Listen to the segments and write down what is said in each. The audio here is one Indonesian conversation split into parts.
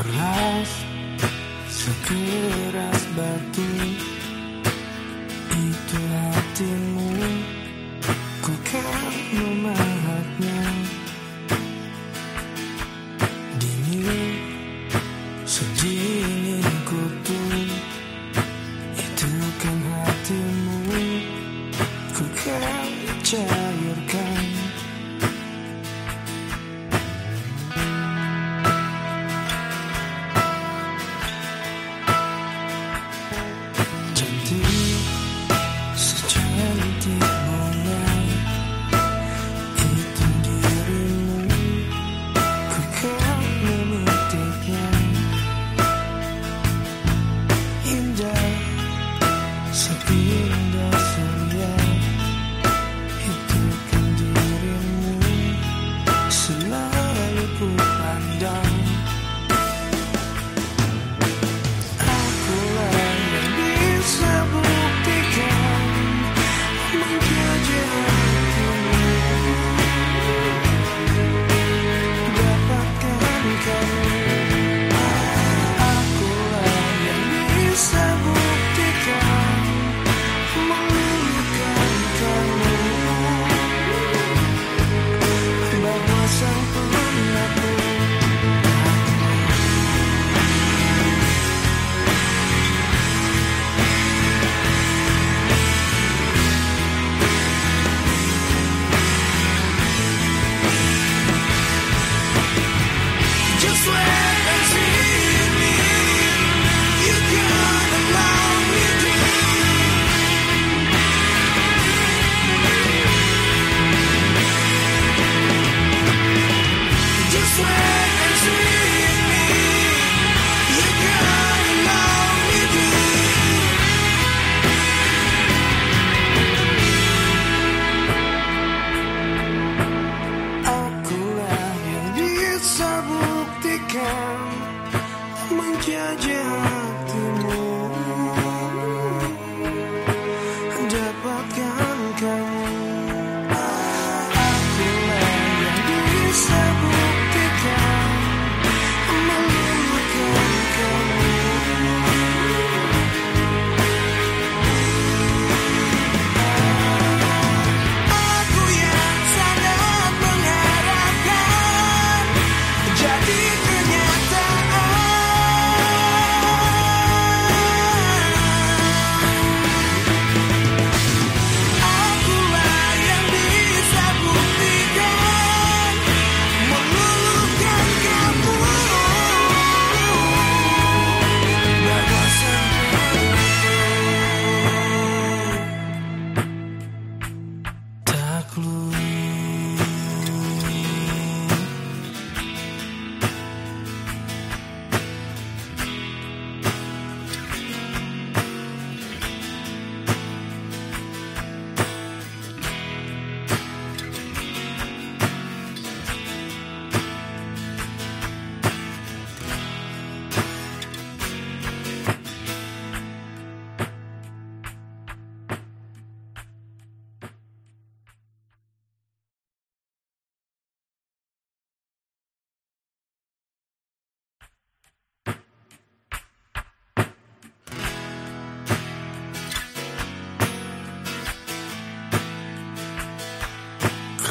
keras sekeras batu. Itu hatimu. Ku kan memahatnya. Dingin sedingin kutu. Itu kan hatimu. Ku kan cari swear. adieu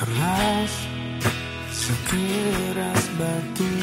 keras Sekeras batu.